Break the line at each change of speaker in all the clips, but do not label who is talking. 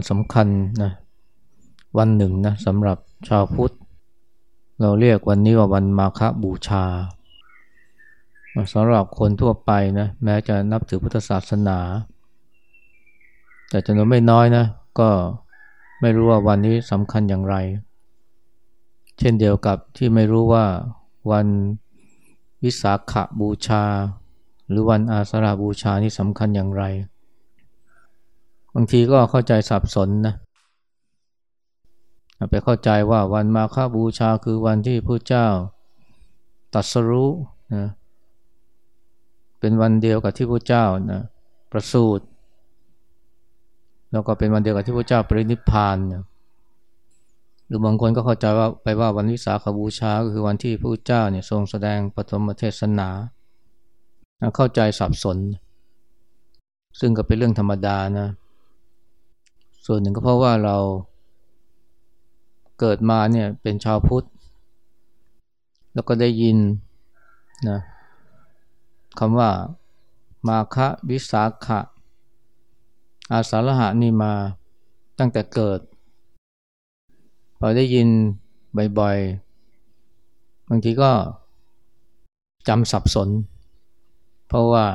วันสำคัญนะวันหนึ่งนะสำหรับชาวพุทธ เราเรียกวันนี้ว่าวันมาฆบูชาสำหรับคนทั่วไปนะแม้จะนับถือพุทธศาสนา แต่จำนวนไม่น้อยนะก็ไม่รู้ว่าวันนี้สำคัญอย่างไร เช่นเดียวกับที่ไม่รู้ว่าวันวิสาขบูชา หรือวันอาสาฬบูชานี่สำคัญอย่างไร บางทีก็เข้าใจสับสนนะไปเข้าใจว่าวันมาฆบูชาคือวันที่พระเจ้าตัดสรู้นะเป็นวันเดียวกับที่พระเจ้านะประสูติแล้วก็เป็นวันเดียวกับที่พระเจ้าปรินิพพานนะหรือบางคนก็เข้าใจว่าไปว่าวันวิสาขบูชาก็คือวันที่พระเจ้าเนี่ยทรงแสดงปฐมเทศนา เข้าใจสับสน ซึ่งก็เป็นเรื่องธรรมดานะ ส่วนหนึ่งก็เพราะว่าเราเกิดมาเนี่ยเป็นชาวพุทธ แล้วก็ได้ยินนะคำว่ามาคะวิสาขะ อาสาฬหะนี่มาตั้งแต่เกิด พอได้ยินบ่อยๆ บางทีก็จำสับสน เพราะว่า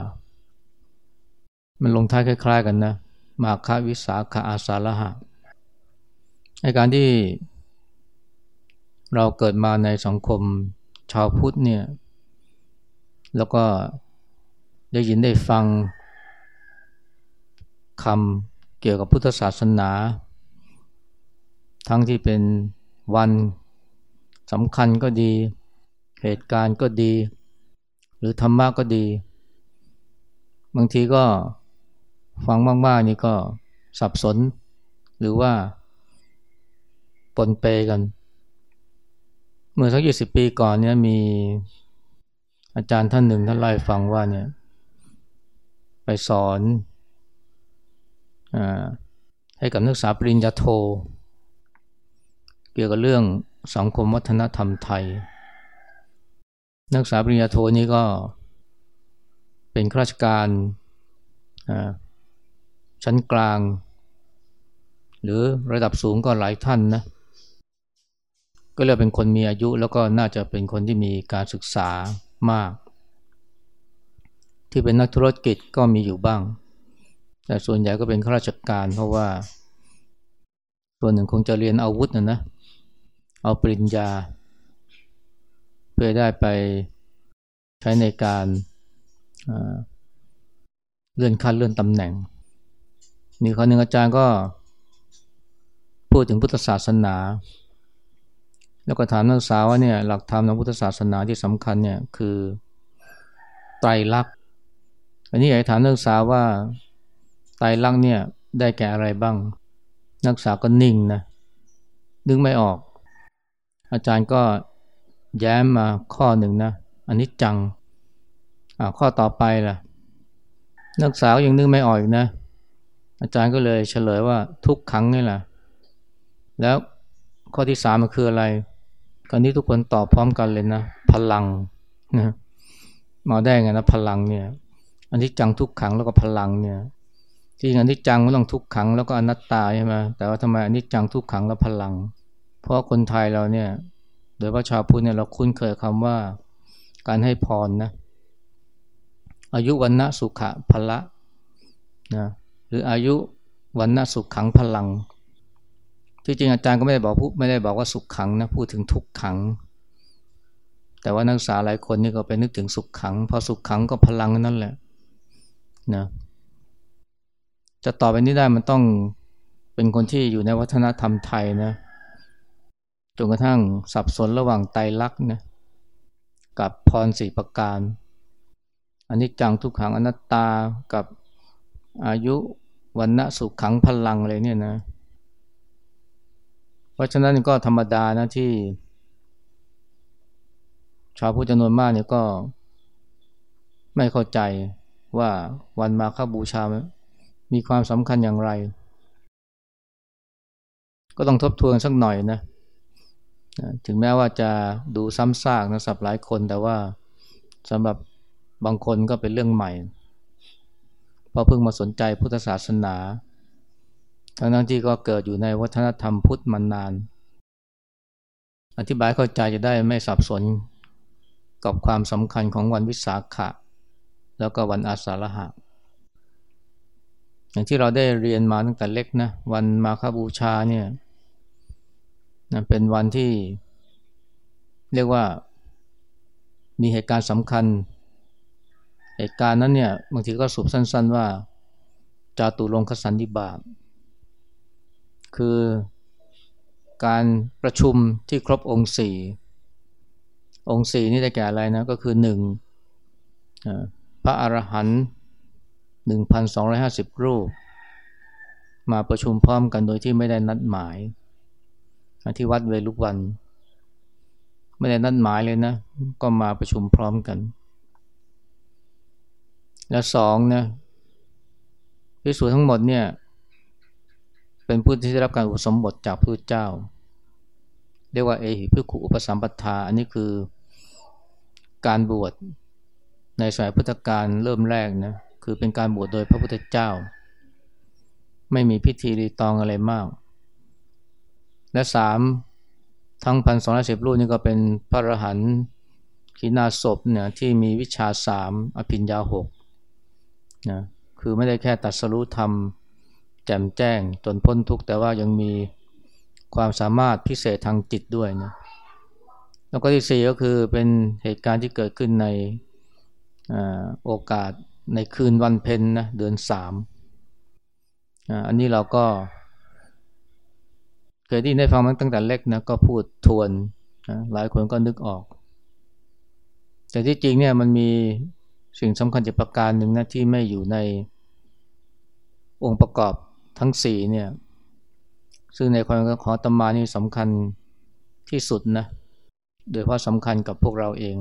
มันลงท้ายคล้าย ๆ กันนะ มาคาวิสาขาอาสาฬหะในการที่เราเกิดมาในสังคมชาวพุทธเนี่ย แล้วก็ได้ยินได้ฟังคำเกี่ยวกับพุทธศาสนา ทั้งที่เป็นวันสำคัญก็ดี เหตุการณ์ก็ดี หรือธรรมะก็ดี บางทีก็ ฟังมากๆนี่ก็สับสน หรือว่าปนเปกัน เมื่อสักยี่สิบปีก่อนเนี่ยมีอาจารย์ท่านหนึ่งท่านเล่าให้ฟังว่าเนี่ยไปสอนให้กับนักศึกษาปริญญาโท เกี่ยวกับเรื่องสังคมวัฒนธรรมไทย นักศึกษาปริญญาโทนี้ก็เป็นข้าราชการ ชั้นกลาง หรือระดับสูงก็หลายท่านนะก็เรียกเป็นคนมีอายุแล้วก็น่าจะเป็นคนที่มีการศึกษามาก ที่เป็นนักธุรกิจก็มีอยู่บ้าง แต่ส่วนใหญ่ก็เป็นข้าราชการเพราะว่า ส่วนหนึ่งคงจะเรียนอาวุธนะนะเอาปริญญา เพื่อได้ไปใช้ในการเลื่อนขั้นเลื่อนตำแหน่ง มีคนหนึ่งอาจารย์ก็ พูดถึงพุทธศาสนา แล้วก็ถามนักศึกษาว่าเนี่ยหลักธรรมในพุทธศาสนาที่สำคัญเนี่ยคือไตรลักษณ์อันนี้อยากถามนักศึกษาว่าไตรลักษณ์เนี่ยได้แก่อะไรบ้าง นักศึกษาก็นิ่งนะนึกไม่ออก อาจารย์ก็แย้มมาข้อหนึ่งนะอันนี้จังอ่าข้อต่อไปล่ะ นักศึกษายังนึกไม่ออกนะ อาจารย์ก็เลยเฉลยว่าทุกขังนี่แหละ แล้วข้อที่สามมันคืออะไรคราวนี้ทุกคนตอบพร้อมกันเลยนะ พลังนะมาได้ไงนะพลังเนี่ย อันที่จังทุกขังแล้วก็พลังเนี่ยที่อนิจจังมันต้องทุกขังแล้วก็อนัตตาใช่ไหมแต่ว่าทำไมอนิจจังทุกขังแล้วพลัง เพราะคนไทยเราเนี่ยโดยว่าชาวพุทธเนี่ยเราคุ้นเคยคำว่าการให้พรนะอายุวันณะสุขะพละนะ รืออายุวันณะสุขขังพลัง ที่จริงอาจารย์ก็ไม่ได้บอกพูดไม่ได้บอกว่าสุขขังนะพูดถึงทุกขัง แต่ว่านักศึกษาหลายคนนี่ก็ไปนึกถึงสุขขัง พอสุขขังก็พลังนั่นแหละนะจะตอบไปนี้ได้มันต้องเป็นคนที่อยู่ในวัฒนธรรมไทยนะจนกระทั่งสับสนระหว่างไตรลักษณ์นะกับพรสี่ประการอันนี้จังทุกขังอนัตตากับอายุ วันณะสุขขังพลังอะไรเนี่ยนะ เพราะฉะนั้นก็ธรรมดานะที่ ชาวพุทธจำนวนมากเนี่ยก็ไม่เข้าใจว่าวันมาฆบูชา มีความสำคัญอย่างไร ก็ต้องทบทวนสักหน่อยนะ ถึงแม้ว่าจะดูซ้ำซากนะสับหลายคนแต่ว่าสำหรับบางคนก็เป็นเรื่องใหม่ เพราะเพิ่งมาสนใจพุทธศาสนา ทั้งนั้นที่ก็เกิดอยู่ในวัฒนธรรมพุทธมานาน อธิบายเข้าใจจะได้ไม่สับสนกับความสำคัญของวันวิสาขะ แล้วก็วันอาสาฬหะ อย่างที่เราได้เรียนมาตั้งแต่เล็กนะวันมาคบูชาเนี่ยเป็นวันที่เรียกว่ามีเหตุการณ์สำคัญ เหตุการณ์นั้นเนี่ยบางทีก็สุบสั้น ๆ ว่าจาตุลงคสันติบาตคือการประชุมที่ครบองค์สี่องค์สี่นี่ได้แก่อะไรนะก็คือหนึ่งพระอรหันต์หนึ่งพันสองร้อยห้าสิบรูป มาประชุมพร้อมกันโดยที่ไม่ได้นัดหมาย ที่วัดเวลุกวัน ไม่ได้นัดหมายเลยนะ ก็มาประชุมพร้อมกัน และสองนะพิสูจทั้งหมดเนี่ยเป็นผู้ที่ได้รับการอุปสมบทจากพระเจ้า เรียกว่าเอหิพิขุอุปสัมปทา อันนี้คือการบวชในสมัยพุทธกาลเริ่มแรกนะคือเป็นการบวชโดยพระพุทธเจ้า ไม่มีพิธีรีตองอะไรมาก และสามทั้งพันสองร้อยสิบรูปนี่ก็เป็นพระอรหันต์ขีณาศพเนี่ยที่มีวิชาสามอภิญญาหก นะคือไม่ได้แค่ตัดสรุธรรมแจ่มแจ้งจนพ้นทุกข์แต่ว่ายังมีความสามารถพิเศษทางจิตด้วยนะแล้วก็ที่สี่ก็คือเป็นเหตุการณ์ที่เกิดขึ้นในโอกาสในคืนวันเพ็ญนะเดือนสามอันนี้เราก็ เคยได้ได้ฟังมาตั้งแต่เล็กนะก็พูดทวนนะหลายคนก็นึกออก แต่ที่จริงเนี่ยมันมี สิ่งสำคัญจ็ประการหนึ่งนะที่ไม่อยู่ในองค์ประกอบทั้งสี่เนี่ยซึ่งในความของตมานี่สำคัญที่สุดนะโดยเพราะสำคัญกับพวกเราเอง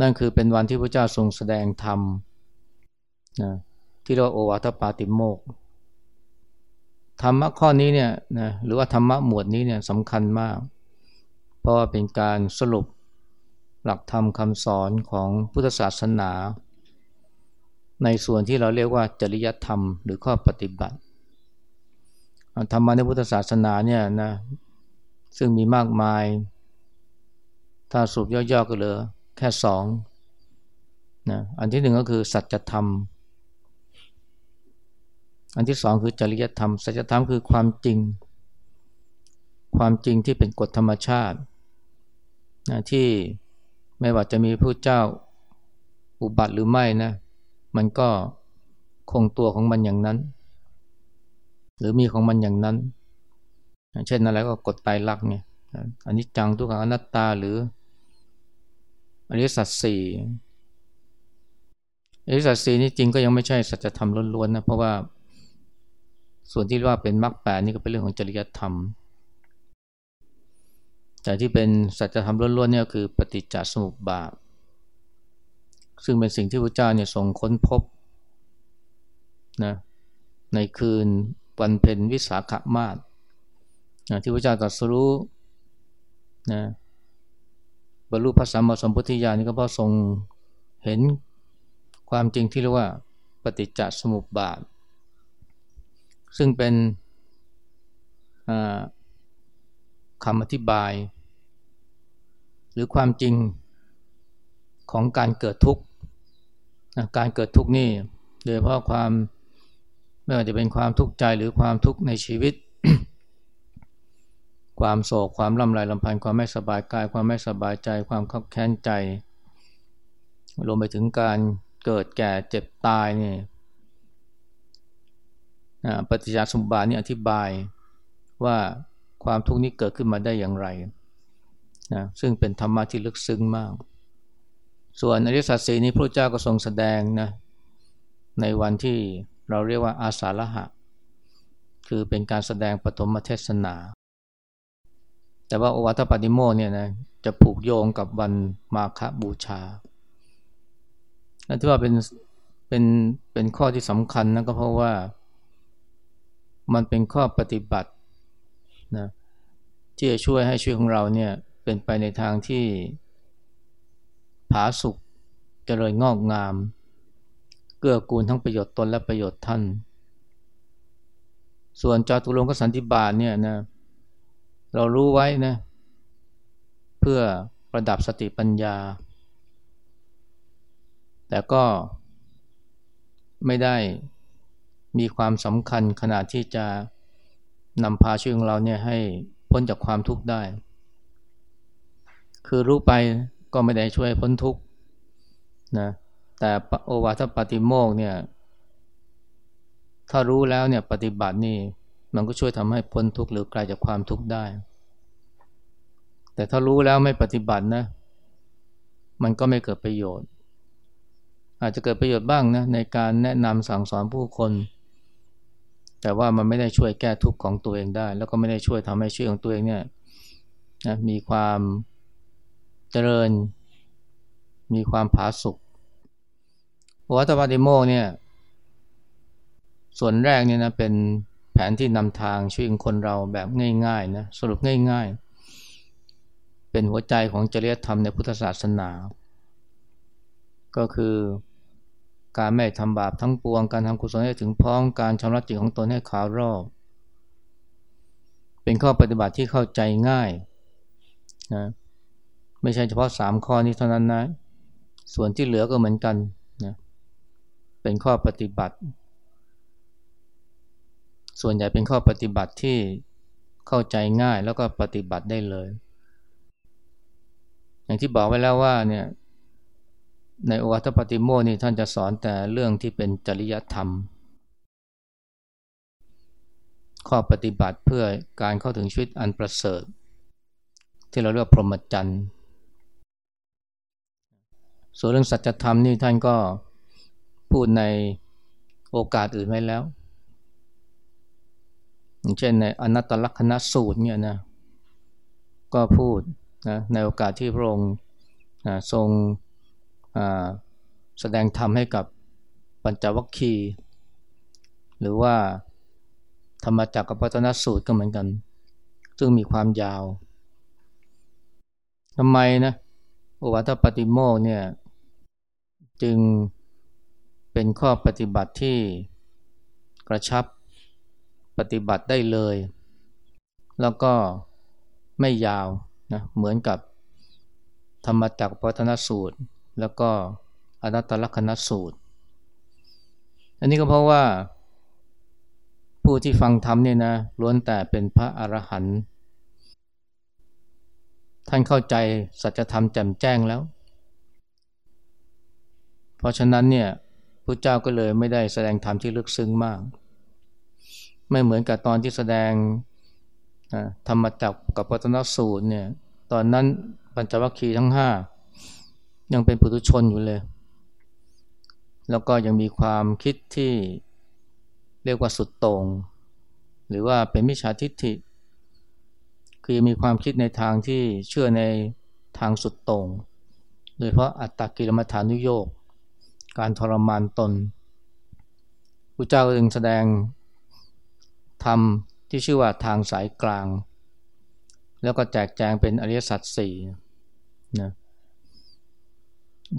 นั่นคือเป็นวันที่พระเจ้าทรงแสดงธรรมนะที่เราโอวาทปาติโมกธรรมะข้อนี้เนี่ยนะหรือว่าธรรมะหมวดนี้เนี่ยสำคัญมาก เพราะว่าเป็นการสรุป หลักธรรมคำสอนของพุทธศาสนา ในส่วนที่เราเรียกว่าจริยธรรมหรือข้อปฏิบัติธรรมะในพุทธศาสนาเนี่ยนะซึ่งมีมากมาย ถ้าสรุปย่อๆก็เหลือแค่สองนะอันที่หนึ่งก็คือสัจธรรม อันที่สองคือจริยธรรม สัจธรรมคือความจริง ความจริงที่เป็นกฎธรรมชาตินะที่ ไม่ว่าจะมีผู้เจ้าอุบัติหรือไม่นะ มันก็คงตัวของมันอย่างนั้น หรือมีของมันอย่างนั้น เช่นอะไรก็กดไตลักเนี่ยอันนี้จังทุกขังอนัตตาหรืออริสัจสี่อริสัจสี่นี่จริงก็ยังไม่ใช่สัจธรรมล้วนๆนะเพราะว่าส่วนที่ว่าเป็นมรรคแปดนี่ก็เป็นเรื่องของจริยธรรม แต่ที่เป็นสัจธรรมล้วนๆเนี่ยคือปฏิจจสมุปบาท ซึ่งเป็นสิ่งที่พระเจ้าเนี่ยทรงค้นพบนะในคืนวันเพ็ญวิสาขมาศนะที่พระเจ้าตรัสรู้นะบรรลุพระสัมมาสัมพุทธญาณนี่ก็เพราะทรงเห็นความจริงที่เรียกว่าปฏิจจสมุปบาท ซึ่งเป็น คำอธิบาย หรือความจริงของการเกิดทุกข์การเกิดทุกข์นี่โดยเพราะความไม่ว่าจะเป็นความทุกข์ใจหรือความทุกข์ในชีวิต ความโศกความลำไรลำพันธ์ความไม่สบายกาย ความไม่สบายใจ ความขับแค้นใจรวมไปถึงการเกิดแก่เจ็บตายนี่ปฏิจจสมุปบาทนี่อธิบายว่า ความทุกข์นี้เกิดขึ้นมาได้อย่างไรนะซึ่งเป็นธรรมะที่ลึกซึ้งมาก ส่วนอริสัตสีนี้พระเจ้าก็ทรงแสดงนะในวันที่เราเรียกว่าอาสาฬหะ คือเป็นการแสดงปฐมเทศนา แต่ว่าโอวัตปฏิโมเนี่ยนะจะผูกโยงกับวันมาฆบูชาและที่ว่าเป็นเป็นเป็นข้อที่สำคัญนะก็เพราะว่า มันเป็นข้อปฏิบัติ นะที่จะช่วยให้ชีวิตของเราเนี่ยเป็นไปในทางที่ผาสุกเจริญงอกงาม เกื้อกูลทั้งประโยชน์ตนและประโยชน์ท่าน ส่วนจตุรงกสันติบาทเนี่ยนะเรารู้ไว้นะเพื่อประดับสติปัญญา แต่ก็ไม่ได้มีความสำคัญขนาดที่จะ นำพาชีวิตของเราเนี่ยให้พ้นจากความทุกข์ได้ คือรู้ไปก็ไม่ได้ช่วยพ้นทุกข์นะแต่โอวาทปฏิโมกเนี่ยถ้ารู้แล้วเนี่ยปฏิบัตินี่มันก็ช่วยทำให้พ้นทุกข์หรือไกลจากความทุกข์ได้ แต่ถ้ารู้แล้วไม่ปฏิบัตินะ มันก็ไม่เกิดประโยชน์ อาจจะเกิดประโยชน์บ้างนะในการแนะนำสั่งสอนผู้คน แต่ว่ามันไม่ได้ช่วยแก้ทุกข์ของตัวเองได้ แล้วก็ไม่ได้ช่วยทำให้ชีวิตของตัวเองเนี่ยนะมีความเจริญ มีความผาสุกวัตปฏิโมกเนี่ย ส่วนแรกเนี่ยนะเป็นแผนที่นำทางชีวิตคนเราแบบง่ายๆนะสรุปง่ายๆ เป็นหัวใจของจริยธรรมในพุทธศาสนา ก็คือ การไม่ทำบาปทั้งปวง การทำกุศลให้ถึงพร้อม การชำระจิตของตนให้ขาวรอบ เป็นข้อปฏิบัติที่เข้าใจง่ายนะไม่ใช่เฉพาะสามข้อนี้เท่านั้นนะ ส่วนที่เหลือก็เหมือนกันนะเป็นข้อปฏิบัติ ส่วนใหญ่เป็นข้อปฏิบัติที่เข้าใจง่ายแล้วก็ปฏิบัติได้เลย อย่างที่บอกไว้แล้วว่าเนี่ย ในโอวัตปฏิโมนี่ท่านจะสอนแต่เรื่องที่เป็นจริยธรรม ข้อปฏิบัติเพื่อการเข้าถึงชีวิตอันประเสริฐ ที่เราเรียกพรหมจรรย์ส่วนเรื่องสัจธรรมนี่ท่านก็พูดในโอกาสอื่นไว้แล้วเช่นในอนัตตลักษณสูตรเนี่ยนะก็พูดนะในโอกาสที่พระองค์ทรง แสดงธรรมให้กับปัญจวัคคีย์หรือว่าธรรมจักรกับปัตนสูตรก็เหมือนกัน ซึ่งมีความยาวทำไมนะโอวัตปฏิโมกเนี่ยจึงเป็นข้อปฏิบัติที่กระชับปฏิบัติได้เลย แล้วก็ไม่ยาวนะเหมือนกับธรรมจักรปัตนสูตร แล้วก็อนัตตลกนสูตร อันนี้ก็เพราะว่า ผู้ที่ฟังธรรมเนี่ยนะล้วนแต่เป็นพระอรหันต์ท่านเข้าใจสัจธรรมแจ่มแจ้งแล้ว เพราะฉะนั้นเนี่ยพระเจ้าก็เลยไม่ได้แสดงธรรมที่ลึกซึ้งมาก ไม่เหมือนกับตอนที่แสดงธรรมจักกับปัตนสูตรเนี่ยตอนนั้นปัญจวัคคีย์ทั้งห้า ยังเป็นปุถุชนอยู่เลย แล้วก็ยังมีความคิดที่เรียกว่าสุดโต่งหรือว่าเป็นมิจฉาทิฏฐิ คือมีความคิดในทางที่เชื่อในทางสุดโต่งโดยเพราะอัตตกิลมัฐานุโยกการทรมานตนพระเจ้าจึงแสดงธรรมที่ชื่อว่าทางสายกลาง แล้วก็แจกแจงเป็นอริยสัจสี่นะ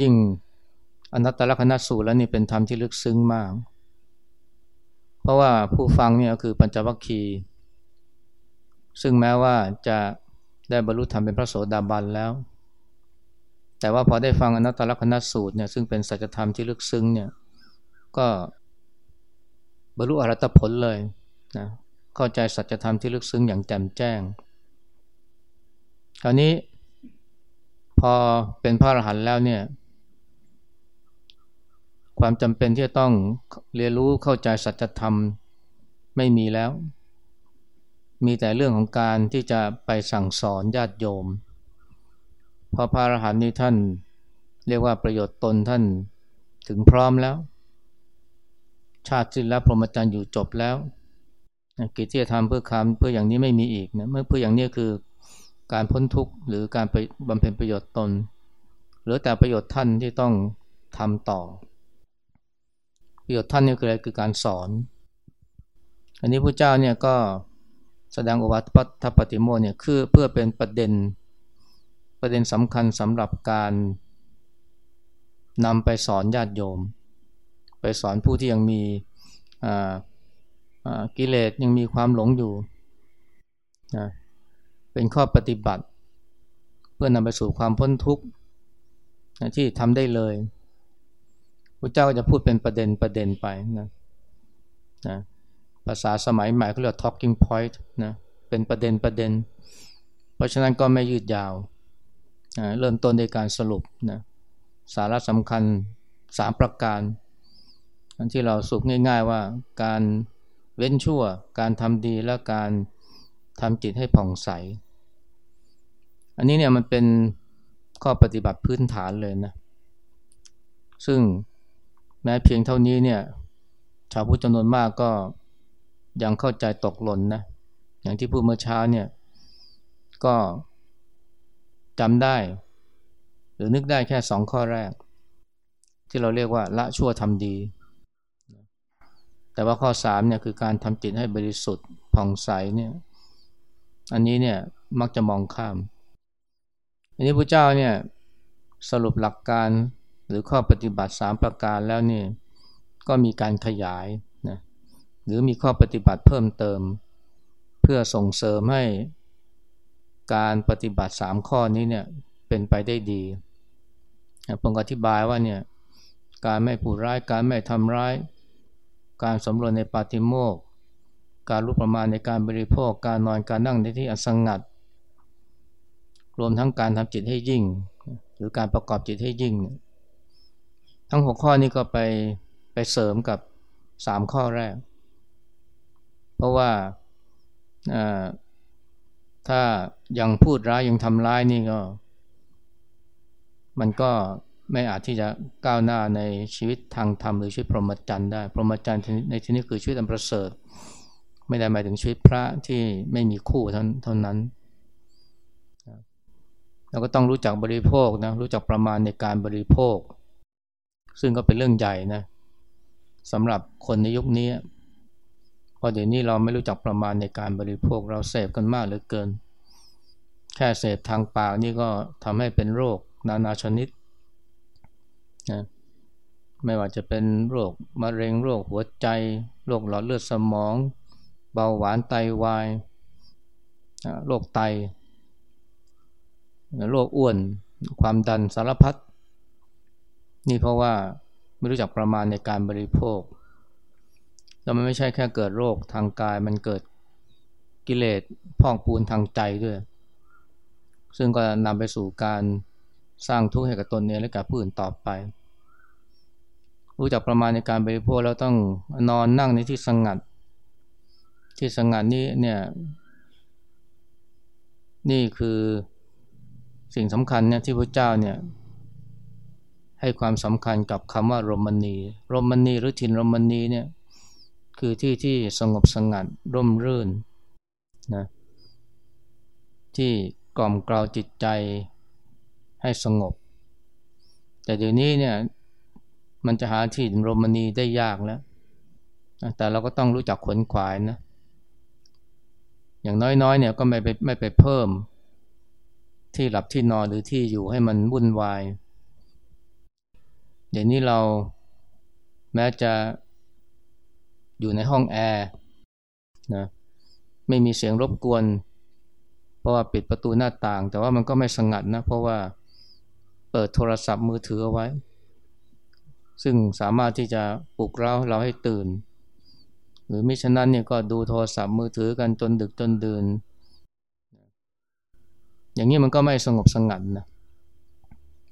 ยิ่งอนัตตลกนัสูตรแล้วนี่เป็นธรรมที่ลึกซึ้งมาก เพราะว่าผู้ฟังเนี่ยคือปัญจวัคคีย์ซึ่งแม้ว่าจะได้บรรลุธรรมเป็นพระโสดาบันแล้ว แต่ว่าพอได้ฟังอนัตตลกนัสูตรเนี่ยซึ่งเป็นสัจธรรมที่ลึกซึ้งเนี่ยก็บรรลุอรัตผลเลยนะเข้าใจสัจธรรมที่ลึกซึ้งอย่างแจ่มแจ้ง คราวนี้พอเป็นพระอรหันต์แล้วเนี่ย ความจำเป็นที่จะต้องเรียนรู้เข้าใจสัจธรรมไม่มีแล้ว มีแต่เรื่องของการที่จะไปสั่งสอนญาติโยม พอพระอรหันต์นี้ท่านเรียกว่าประโยชน์ตนท่านถึงพร้อมแล้ว ชาติสิ้นแล้วพรหมจรรย์อยู่จบแล้วกิจที่จะทำเพื่อคำเพื่ออย่างนี้ไม่มีอีกนะเมื่อเพื่ออย่างนี้คือการพ้นทุกข์หรือการไปบำเพ็ญประโยชน์ตน หรือแต่ประโยชน์ท่านที่ต้องทำต่อ ประโยชน์ท่านนี่คืออะไรคือการสอน อันนี้พระเจ้าเนี่ยก็แสดงอวัตถปฏิโมเนี่ยคือเพื่อเป็นประเด็นประเด็นสำคัญสำหรับการนำไปสอนญาติโยม ไปสอนผู้ที่ยังมีกิเลสยังมีความหลงอยู่นะเป็นข้อปฏิบัติ เพื่อนำไปสู่ความพ้นทุกข์ที่ทำได้เลย พระเจ้าก็จะพูดเป็นประเด็นประเด็นไปนะนะภาษาสมัยใหม่เขาเรียก talking point นะเป็นประเด็นประเด็น เพราะฉะนั้นก็ไม่ยืดยาวนะเริ่มต้นในการสรุปนะสาระสำคัญสามประการที่เราสุกง่าย ๆว่าการเว้นชั่ว การทำดีและการทำจิตให้ผ่องใส อันนี้เนี่ยมันเป็นข้อปฏิบัติพื้นฐานเลยนะ ซึ่ง แม้เพียงเท่านี้เนี่ยชาวพุทธจำนวนมากก็ยังเข้าใจตกหล่นนะอย่างที่พูดเมื่อเช้าเนี่ยก็จำได้ หรือนึกได้แค่สองข้อแรก ที่เราเรียกว่าละชั่วทำดี แต่ว่าข้อสามเนี่ยคือการทำจิตให้บริสุทธิ์ผ่องใสเนี่ยอันนี้เนี่ยมักจะมองข้าม อันนี้พระเจ้าเนี่ยสรุปหลักการ หรือข้อปฏิบัติสามประการแล้วนี่ก็มีการขยายนะหรือมีข้อปฏิบัติเพิ่มเติม เพื่อส่งเสริมให้การปฏิบัติสามข้อนี้เนี่ยเป็นไปได้ดีผมอธิบายว่าเนี่ยการไม่ผูดร้ายการไม่ทำร้าย การสำรวจในปาติโมกการรู้ประมาณในการบริโภค การนอนการนั่งในที่อัสงัด รวมทั้งการทำจิตให้ยิ่ง หรือการประกอบจิตให้ยิ่ง ทั้งหกข้อนี้ก็ไปไปเสริมกับสามข้อแรก เพราะว่าถ้ายังพูดร้ายยังทำร้ายนี่ก็ มันก็ไม่อาจที่จะก้าวหน้าในชีวิตทางธรรมหรือชีวิตพรหมจรรย์ได้ พรหมจรรย์ในที่นี้คือชีวิตอันประเสริฐ ไม่ได้หมายถึงชีวิตพระที่ไม่มีคู่เท่านั้นเราก็ต้องรู้จักบริโภคนะรู้จักประมาณในการบริโภค ซึ่งก็เป็นเรื่องใหญ่นะสำหรับคนในยุคนี้เพราะเดี๋ยวนี้เราไม่รู้จักประมาณในการบริโภคเราเสพกันมากเหลือเกิน แค่เสพทางปากนี่ก็ทำให้เป็นโรคนานาชนิดนะไม่ว่าจะเป็นโรคมะเร็งโรคหัวใจโรคหลอดเลือดสมอง เบาหวานไตาวายโรคไตโรคอ้วน ความดันสารพัด นี่เพราะว่าไม่รู้จักประมาณในการบริโภค แล้วมันไม่ใช่แค่เกิดโรคทางกายมันเกิดกิเลสพองปูนทางใจด้วย ซึ่งก็นำไปสู่การสร้างทุกข์ให้กับตนเองและกับผู้อื่นต่อไป รู้จักประมาณในการบริโภคแล้วต้องนอนนั่งในที่สงัด ที่สงัดนี้เนี่ยนี่คือสิ่งสำคัญเนี่ยที่พระเจ้าเนี่ย ให้ความสำคัญกับคำว่ารมณีรมณีหรือถิ่นรมณีเนี่ยคือที่ที่สงบสงัดร่มรื่นนะที่กล่อมกล่าวจิตใจให้สงบ แต่เดี๋ยวนี้เนี่ยมันจะหาที่โรมณีได้ยากแล้ว แต่เราก็ต้องรู้จักขนขวายนะ อย่างน้อยๆเนี่ยก็ไม่ไปไม่ไปเพิ่ม ที่หลับที่นอนหรือที่อยู่ให้มันวุ่นวาย เดี๋ยวนี้เราแม้จะอยู่ในห้องแอร์นะไม่มีเสียงรบกวน เพราะว่าปิดประตูหน้าต่าง แต่ว่ามันก็ไม่สงัดนะ เพราะว่าเปิดโทรศัพท์มือถือเอาไว้ ซึ่งสามารถที่จะปลุกเราเราให้ตื่น หรือมิฉะนั้นเนี่ยก็ดูโทรศัพท์มือถือกันจนดึกจนดื่น อย่างนี้มันก็ไม่สงบสงัดนะ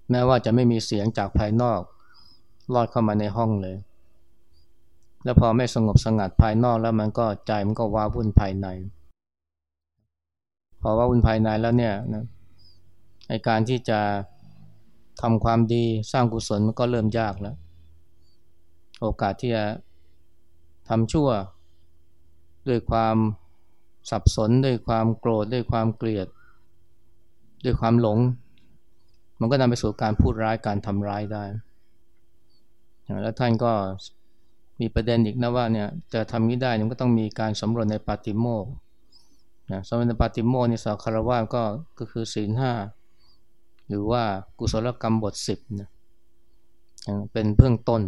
แม้ว่าจะไม่มีเสียงจากภายนอก ลอดเข้ามาในห้องเลย แล้วพอไม่สงบสงัดภายนอกแล้วมันก็ใจมันก็ว้าวุ่นภายใน พอว่าวุ่นภายในแล้วเนี่ยนะไอการที่จะทำความดีสร้างกุศลมันก็เริ่มยากแล้ว โอกาสที่จะทำชั่ว ด้วยความสับสนด้วยความโกรธด้วยความเกลียด ด้วยความหลง มันก็นำไปสู่การพูดร้ายการทำร้ายได้ แล้วท่านก็มีประเด็นอีกนะว่าเนี่ยจะทำนี้ได้มันก็ต้องมีการสำรวจในปาติโมกนะสำรวจในปาติโมกนี่สักคารวะก็ก็คือศีลห้าหรือว่ากุศลกรรมบทสิบนะเป็นเบื้องต้น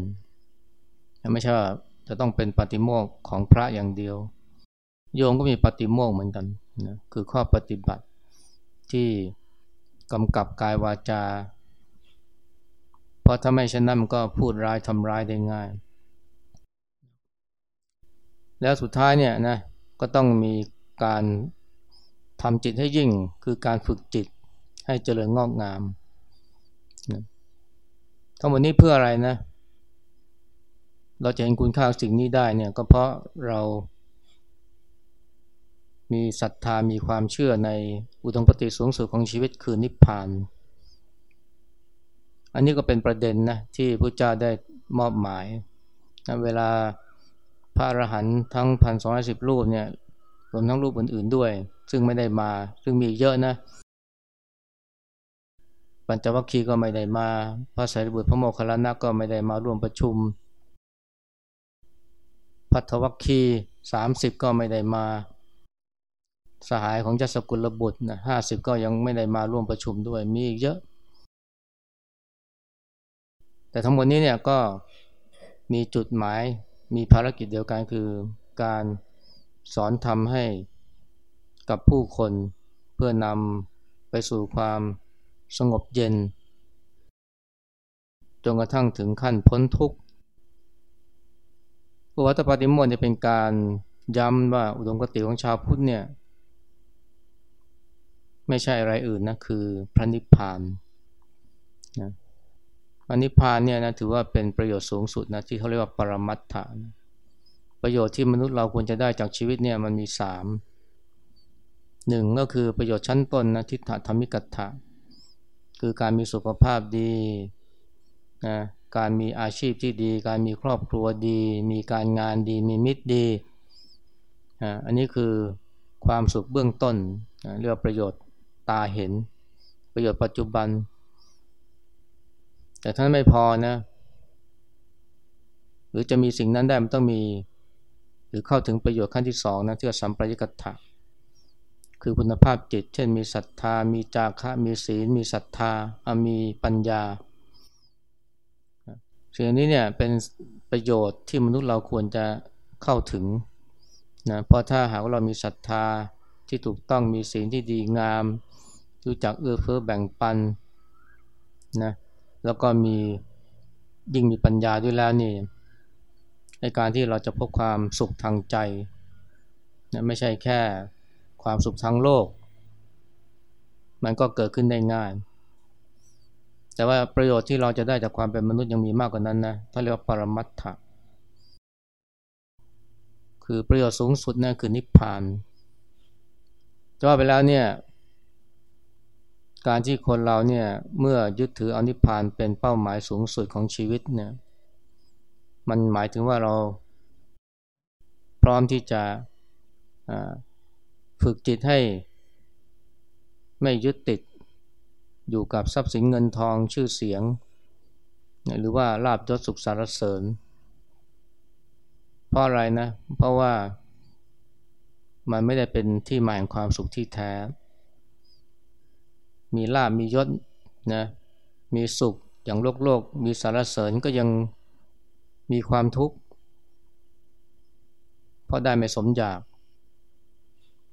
ไม่ใช่ว่าจะต้องเป็นปฏิโมกข์ของพระอย่างเดียว โยมก็มีปฏิโมกข์เหมือนกันนะคือข้อปฏิบัติที่กำกับกายวาจา เพราะถ้าไม่เช่นนั้นมันก็พูดร้ายทำร้ายได้ง่าย แล้วสุดท้ายเนี่ยนะก็ต้องมีการทำจิตให้ยิ่งคือการฝึกจิตให้เจริญงอกงามนะทั้งหมดนี้เพื่ออะไรนะ เราจะเห็นคุณค่าสิ่งนี้ได้เนี่ยก็เพราะเรามีศรัทธามีความเชื่อในอุดมคติสูงสุดของชีวิตคือนิพพาน อันนี้ก็เป็นประเด็นนะที่พระเจ้าได้มอบหมายนะเวลาพระอรหันต์ทั้งพันสองร้อยสิบรูปเนี่ยรวมทั้งรูปอื่นๆด้วย ซึ่งไม่ได้มาซึ่งมีเยอะนะปัญจวัคคีย์ก็ไม่ได้มาพระสารีบุตรพระโมคคัลลานะก็ไม่ได้มาร่วมประชุมพัทธวัคคีย์สามสิบก็ไม่ได้มา สหายของจัสกุลบุตรนะห้าสิบก็ยังไม่ได้มาร่วมประชุมด้วยมีอีกเยอะ แต่ทั้งหมดนี้เนี่ยก็มีจุดหมายมีภารกิจเดียวกันคือการสอนทำให้กับผู้คนเพื่อนำไปสู่ความสงบเย็นจนกระทั่งถึงขั้นพ้นทุกข์วัตปฏิโมกข์จะเป็นการย้ำว่าอุดมคติของชาวพุทธเนี่ยไม่ใช่อะไรอื่นนะคือพระนิพพานนะ พระนิพพานเนี่ยนะถือว่าเป็นประโยชน์สูงสุดนะที่เขาเรียกว่าปรมัตถานประโยชน์ที่มนุษย์เราควรจะได้จากชีวิตเนี่ยมันมีสามหนึ่งก็คือประโยชน์ชั้นต้นนะทิฏฐธรรมิกัตถะคือการมีสุขภาพดีนะการมีอาชีพที่ดี การมีครอบครัวดี มีการงานดีมีมิตรดีอันนี้คือความสุขเบื้องต้นเรียกว่าประโยชน์ตาเห็น ประโยชน์ปัจจุบัน แต่ท่านไม่พอนะ หรือจะมีสิ่งนั้นได้มันต้องมี หรือเข้าถึงประโยชน์ขั้นที่สองนะที่สัมปรายกัตถะคือคุณภาพจิต เช่นมีศรัทธา มีจาคะมีศีล มีศรัทธามีปัญญาสิ่งนี้เนี่ยเป็นประโยชน์ที่มนุษย์เราควรจะเข้าถึงนะเพราะถ้าหากว่าเรามีศรัทธาที่ถูกต้องมีศีลที่ดีงาม รู้จักเอื้อเฟื้อแบ่งปันนะ แล้วก็มียิ่งมีปัญญาด้วยแล้วนี่ในการที่เราจะพบความสุขทางใจนะไม่ใช่แค่ความสุขทางโลก มันก็เกิดขึ้นได้ง่าย แต่ว่าประโยชน์ที่เราจะได้จากความเป็นมนุษย์ยังมีมากกว่านั้นนะถ้าเรียกว่าปรมัตถะคือประโยชน์สูงสุดนะคือนิพพานจะว่าไปแล้วเนี่ย การที่คนเราเนี่ยเมื่อยึดถืออนิพพานเป็นเป้าหมายสูงสุดของชีวิตเนี่ยมันหมายถึงว่าเรา พร้อมที่จะฝึกจิตให้ ไม่ยึดติดอยู่กับทรัพย์สินเงินทองชื่อเสียง หรือว่าลาบยศสุขสารเสริญ เพราะอะไรนะ เพราะว่ามันไม่ได้เป็นที่หมายของความสุขที่แท้ มีลาบมียศนะมีสุขอย่างโลกโลก มีสารเสริญก็ยังมีความทุกข์เพราะได้ไม่สมอยาก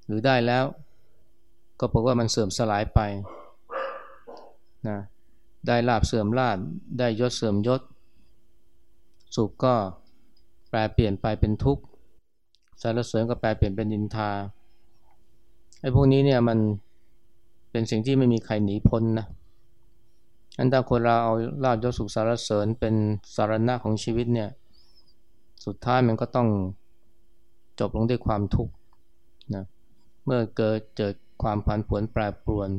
หรือได้แล้ว ก็พบว่ามันเสื่อมสลายไปนะได้ลาบเสื่อมลาบได้ยศเสื่อมยศ สุขก็แปลเปลี่ยนไปเป็นทุกข์สารเสริญก็แปลเปลี่ยนเป็นดินทาไอ้พวกนี้เนี่ยมัน เป็นสิ่งที่ไม่มีใครหนีพ้นนะอันถ้าคนเราเอาลาบยศสุขสารเสริญเป็นสารณะของชีวิตเนี่ย สุดท้ายมันก็ต้องจบลงด้วยความทุกข์นะ เมื่อเกิดเจอความผันผวนแปรปรวน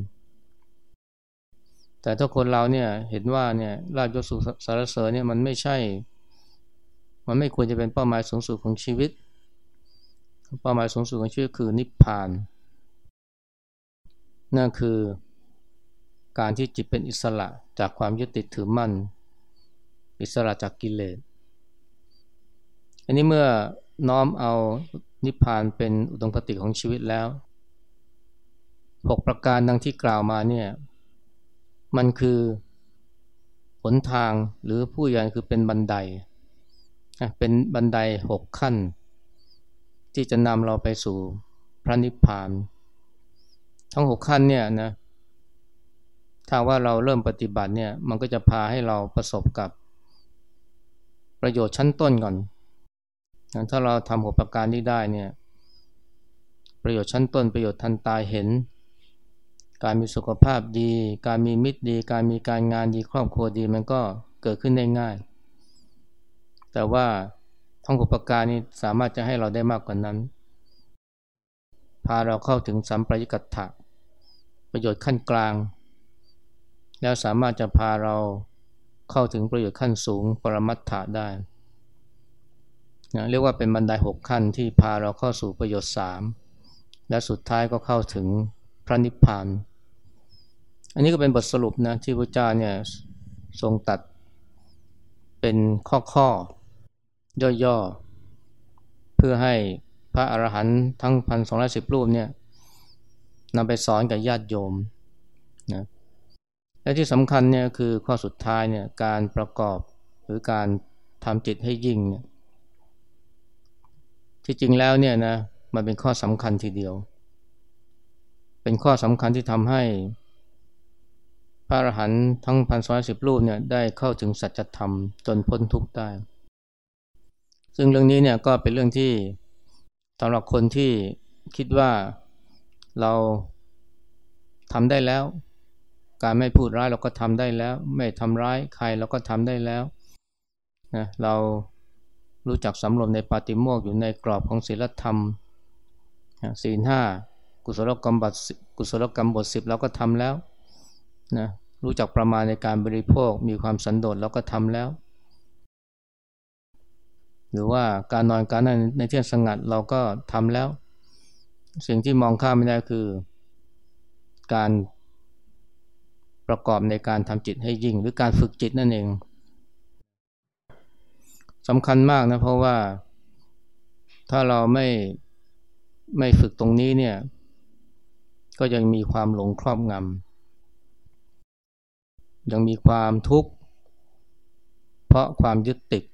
แต่ถ้าคนเราเนี่ยเห็นว่าเนี่ยลาบยศสุขสารเสริญเนี่ยมันไม่ใช่ มันไม่ควรจะเป็นเป้าหมายสูงสุดของชีวิต เป้าหมายสูงสุดของชีวิตคือนิพพาน นั่นคือการที่จิตเป็นอิสระจากความยึดติดถือมั่น อิสระจากกิเลส อันนี้เมื่อน้อมเอานิพพานเป็นอุดมคติของชีวิตแล้วหกประการดังที่กล่าวมาเนี่ยมันคือหนทางหรือผู้ยันคือเป็นบันได เป็นบันไดหกขั้น ที่จะนำเราไปสู่พระนิพพาน ทั้งหกขั้นเนี่ยนะถ้าว่าเราเริ่มปฏิบัติเนี่ยมันก็จะพาให้เราประสบกับประโยชน์ชั้นต้นก่อนถ้าเราทำหกประการนี้ได้เนี่ยประโยชน์ชั้นต้นประโยชน์ทันตายเห็น การมีสุขภาพดี การมีมิตรดี การมีการงานดีครอบครัวดีมันก็เกิดขึ้นได้ง่าย แต่ว่าท่องอุปการนี้สามารถจะให้เราได้มากกว่านั้น พาเราเข้าถึงสัมปรายกัตถะ ประโยชน์ขั้นกลาง แล้วสามารถจะพาเราเข้าถึงประโยชน์ขั้นสูงปรมัตถะได้นะเรียกว่าเป็นบันไดหกขั้นที่พาเราเข้าสู่ประโยชน์สามและสุดท้ายก็เข้าถึงพระนิพพาน อันนี้ก็เป็นบทสรุปนะที่พระเจ้าเนี่ยทรงตัดเป็นข้อข้อย่อๆ เพื่อให้พระอรหันต์ทั้งพันสองร้อยสิบรูปเนี่ย นำไปสอนกับญาติโยมนะและที่สำคัญเนี่ยคือข้อสุดท้ายเนี่ยการประกอบหรือการทำจิตให้ยิ่งเนี่ยที่จริงแล้วเนี่ยนะมันเป็นข้อสำคัญทีเดียว เป็นข้อสำคัญที่ทำให้ พระอรหันต์ทั้งพันสองสิบรูปเนี่ยได้เข้าถึงสัจธรรมจนพ้นทุกข์ได้ ซึ่งเรื่องนี้เนี่ยก็เป็นเรื่องที่สำหรับคนที่คิดว่า เราทำได้แล้ว การไม่พูดร้ายเราก็ทำได้แล้ว ไม่ทำร้ายใครเราก็ทำได้แล้วนะเรารู้จักสำรวมในปาติโมกอยู่ในกรอบของศีลธรรมศีลห้ากุศลกรรมบทกุศลกรรมบทสิบเราก็ทำแล้วนะรู้จักประมาณในการบริโภคมีความสันโดษเราก็ทำแล้ว หรือว่าการนอนการนั่งในที่สงัดเราก็ทำแล้ว สิ่งที่มองข้ามไม่ได้คือ การประกอบในการทำจิตให้ยิ่ง หรือการฝึกจิตนั่นเองสำคัญมากนะเพราะว่าถ้าเราไม่ไม่ฝึกตรงนี้เนี่ย ก็ยังมีความหลงครอบงำยังมีความทุกข์ เพราะความยึดติด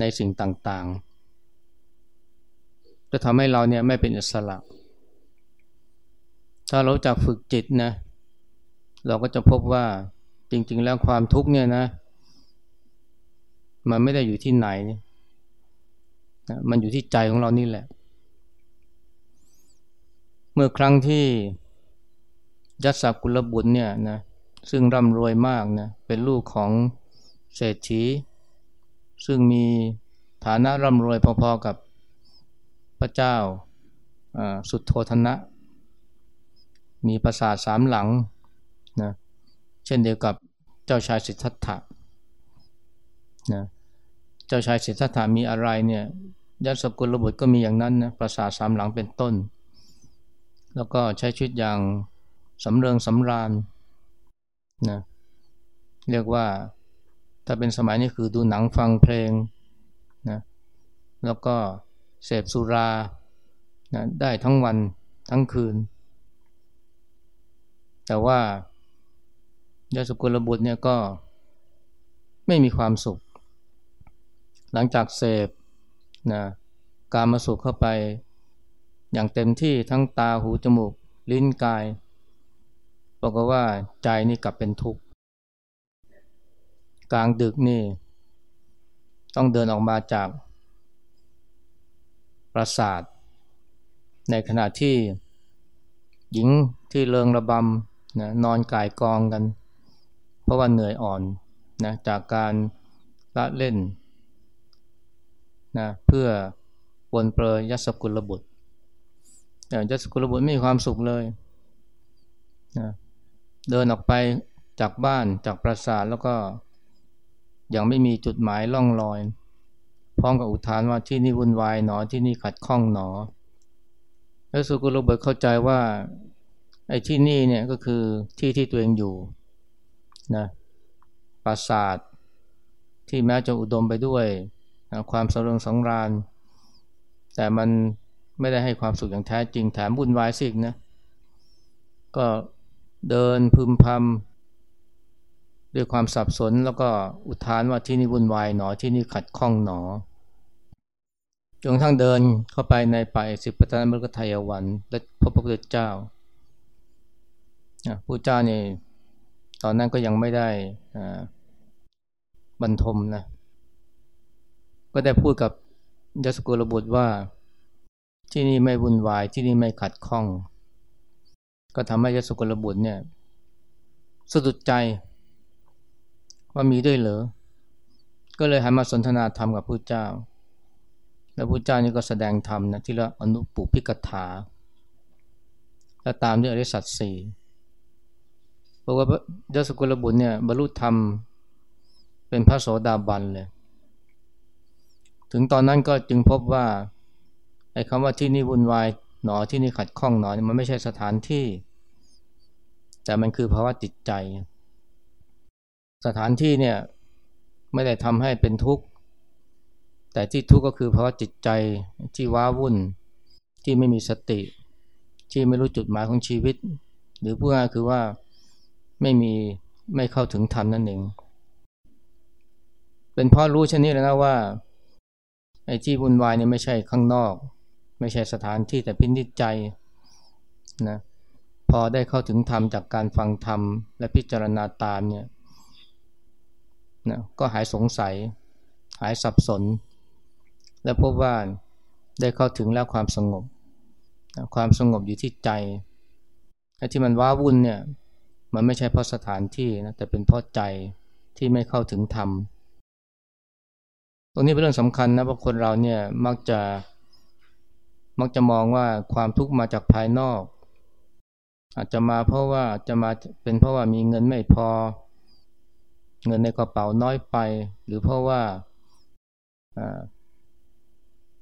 ในสิ่งต่างๆ จะทำให้เราเนี่ยไม่เป็นอิสระ ถ้าเราจากฝึกจิตนะ เราก็จะพบว่าจริง ๆ แล้วความทุกข์เนี่ยนะ มันไม่ได้อยู่ที่ไหนมันอยู่ที่ใจของเรานี่แหละ เมื่อครั้งที่ยัสกุลบุตรเนี่ยนะซึ่งร่ำรวยมากนะเป็นลูกของเศรษฐี ซึ่งมีฐานะร่ำรวยพอๆกับ พระเจ้าสุดโทธนะ มีปราสาทสามหลังนะเช่นเดียวกับเจ้าชายสิทธัตถะนะเจ้าชายสิทธัตถะมีอะไรเนี่ยยัสกุลบุตรก็มีอย่างนั้นนะปราสาทสามหลังเป็นต้น แล้วก็ใช้ชีวิตอย่างสำเริงสำราญนะเรียกว่าถ้าเป็นสมัยนี้คือดูหนังฟังเพลงนะแล้วก็เเสพสุรานะได้ทั้งวันทั้งคืน แต่ว่ายาสุกุลบุตรเนี่ยก็ไม่มีความสุข หลังจากเสพนะการมาสุขเข้าไป อย่างเต็มที่ทั้งตาหูจมูก ลิ้นกาย บอกว่าใจนี่กลับเป็นทุกข์ กลางดึกนี่ ต้องเดินออกมาจาก ปราสาท ในขณะที่หญิงที่เริงระบำนะนอนกายกองกัน เพราะว่าเหนื่อยอ่อนนะจากการละเล่นนะเพื่อวนเปรยยศกุลบุตรยัสกุลบุตรไม่มีความสุขเลยนะเดินออกไปจากบ้านจากปราสาทแล้วก็ยังไม่มีจุดหมายล่องลอย พร้อมกับอุทานว่าที่นี่วุ่นวายหนอที่นี่ขัดข้องหนอ แล้วสุกุลบุตเข้าใจว่าไอ้ที่นี่เนี่ยก็คือที่ที่ตัวเองอยู่นะปราสาทที่แม้จะอุดมไปด้วยความสรงสงราญแต่มันไม่ได้ให้ความสุขอย่างแท้จริงแถมบุญวายสิกนะก็เดินพึมพำด้วยความสับสนแล้วก็อุทานว่าที่นี่วุ่นวายหนอที่นี่ขัดข้องหนอ จนทั้งเดินเข้าไปในป่าสิบปัตนมฤคทายวัน และพบพระพุทธเจ้าพระเจ้านี่ตอนนั้นก็ยังไม่ได้บรรทมนะ ก็ได้พูดกับยศกุลบุตรว่าที่นี่ไม่วุ่นวายที่นี่ไม่ขัดข้อง ก็ทำให้ยศกุลบุตรเนี่ยสะดุดใจ ว่ามีด้วยเหรอ ก็เลยหันมาสนทนาธรรมกับพระเจ้า แล้วพระเจ้านี่ก็แสดงธรรมนะที่ละอนุปุพิกถา และตามด้วยอริสัตสี่บอกว่ายศกุลบุตรเนี่ยบรรลุธรรมเป็นพระโสดาบันเลย ถึงตอนนั้นก็จึงพบว่าไอ้คำว่าที่นี่วุ่นวายหนอที่นี่ขัดข้องหนอมันไม่ใช่สถานที่ แต่มันคือภาวะจิตใจ สถานที่เนี่ยไม่ได้ทำให้เป็นทุกข์ แต่ที่ทุกข์ก็คือภาะจิตใจที่ว้าวุ่นที่ไม่มีสติ ที่ไม่รู้จุดหมายของชีวิต หรือพูดง่ายคือว่าไม่มีไม่เข้าถึงธรรมนั่นเองเป็นเพราะรู้เช่นนี้แล้วนะว่าไอ้ที่วุ่นวายเนี่ยไม่ใช่ข้างนอก ไม่ใช่สถานที่แต่พินิจใจนะพอได้เข้าถึงธรรมจากการฟังธรรมและพิจารณาตามเนี่ยนะก็หายสงสัย หายสับสน และพบว่าได้เข้าถึงแล้วความสงบ ความสงบอยู่ที่ใจไอ้ที่มันว้าวุ่นเนี่ยมันไม่ใช่เพราะสถานที่นะแต่เป็นเพราะใจที่ไม่เข้าถึงธรรมตรงนี้เป็นเรื่องสำคัญนะเพราะคนเราเนี่ยมักจะมักจะมองว่าความทุกข์มาจากภายนอก อาจจะมาเพราะว่าจะมาเป็นเพราะว่ามีเงินไม่พอ เงินในกระเป๋าน้อยไป หรือเพราะว่า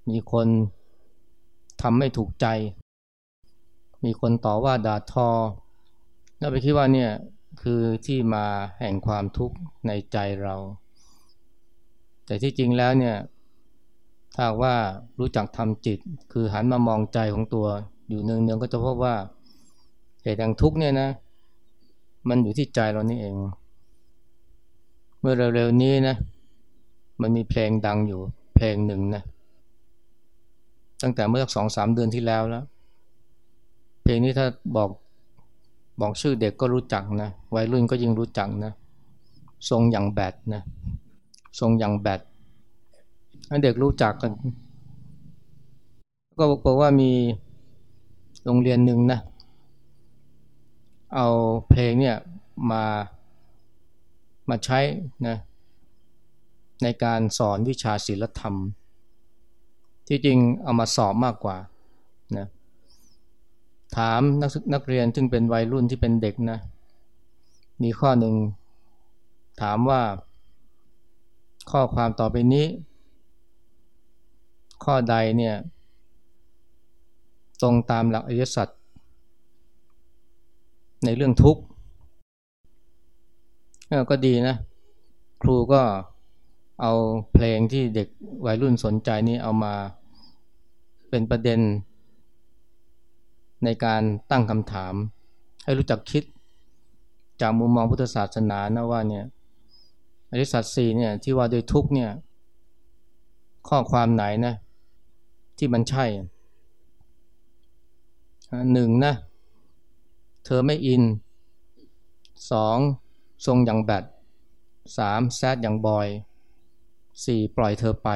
มีคนทำไม่ถูกใจ มีคนต่อว่าด่าทอเราไปคิดว่าเนี่ยคือที่มาแห่งความทุกข์ในใจเรา แต่ที่จริงแล้วเนี่ยถ้าว่ารู้จักทำจิต คือหันมามองใจของตัว อยู่เนืองๆก็จะพบว่าเหตุแห่งทุกข์เนี่ยนะ มันอยู่ที่ใจเรานี่เอง เมื่อเร็วๆนี้นะ มันมีเพลงดังอยู่เพลงหนึ่งนะ ตั้งแต่เมื่อสองสามเดือนที่แล้วแล้ว เพลงนี้ถ้าบอกบอกชื่อเด็กก็รู้จักนะ วัยรุ่นก็ยิ่งรู้จักนะ ทรงอย่างแบดนะ ทรงอย่างแบดเด็กรู้จักกัน ก็บอกว่ามีโรงเรียนหนึ่งนะ เอาเพลงเนี่ยมามาใช้นะในการสอนวิชาศิลธรรม ที่จริงเอามาสอบมากกว่านะถามนักนักเรียนซึ่งเป็นวัยรุ่นที่เป็นเด็กนะ มีข้อหนึ่งถามว่า ข้อความต่อไปนี้ ข้อใดเนี่ย ตรงตามหลักอริยสัจในเรื่องทุกข์ก็ดีนะ ครูก็เอาเพลงที่เด็กวัยรุ่นสนใจนี้เอามา เป็นประเด็น ในการตั้งคำถาม ให้รู้จักคิดจากมุมมองพุทธศาสนานะว่าเนี่ยอริสัตสีเนี่ยที่ว่าโดยทุกเนี่ยข้อความไหนนะที่มันใช่หนึ่งนะเธอไม่อินสองทรงอย่างแบดสามแซดอย่างบอยสี่ปล่อยเธอไป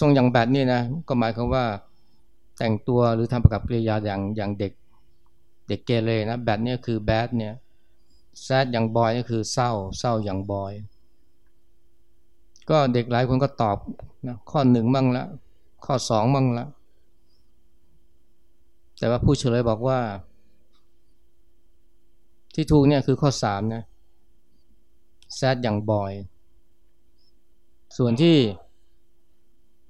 ทรงอย่างแบดนี่นะก็หมายความว่าแต่งตัวหรือทำประกับกิริยาอย่างอย่างเด็กเด็กเกเรนะแบดเนี่ยคือแบดเนี่ยแซดอย่างบอยก็คือเศร้าเศร้าอย่างบอย ก็เด็กหลายคนก็ตอบนะข้อหนึ่งมั่งละข้อสองมั่งละแต่ว่าผู้เฉลยบอกว่า ที่ถูกเนี่ยคือข้อสามนะแซดอย่างบอย ส่วนที่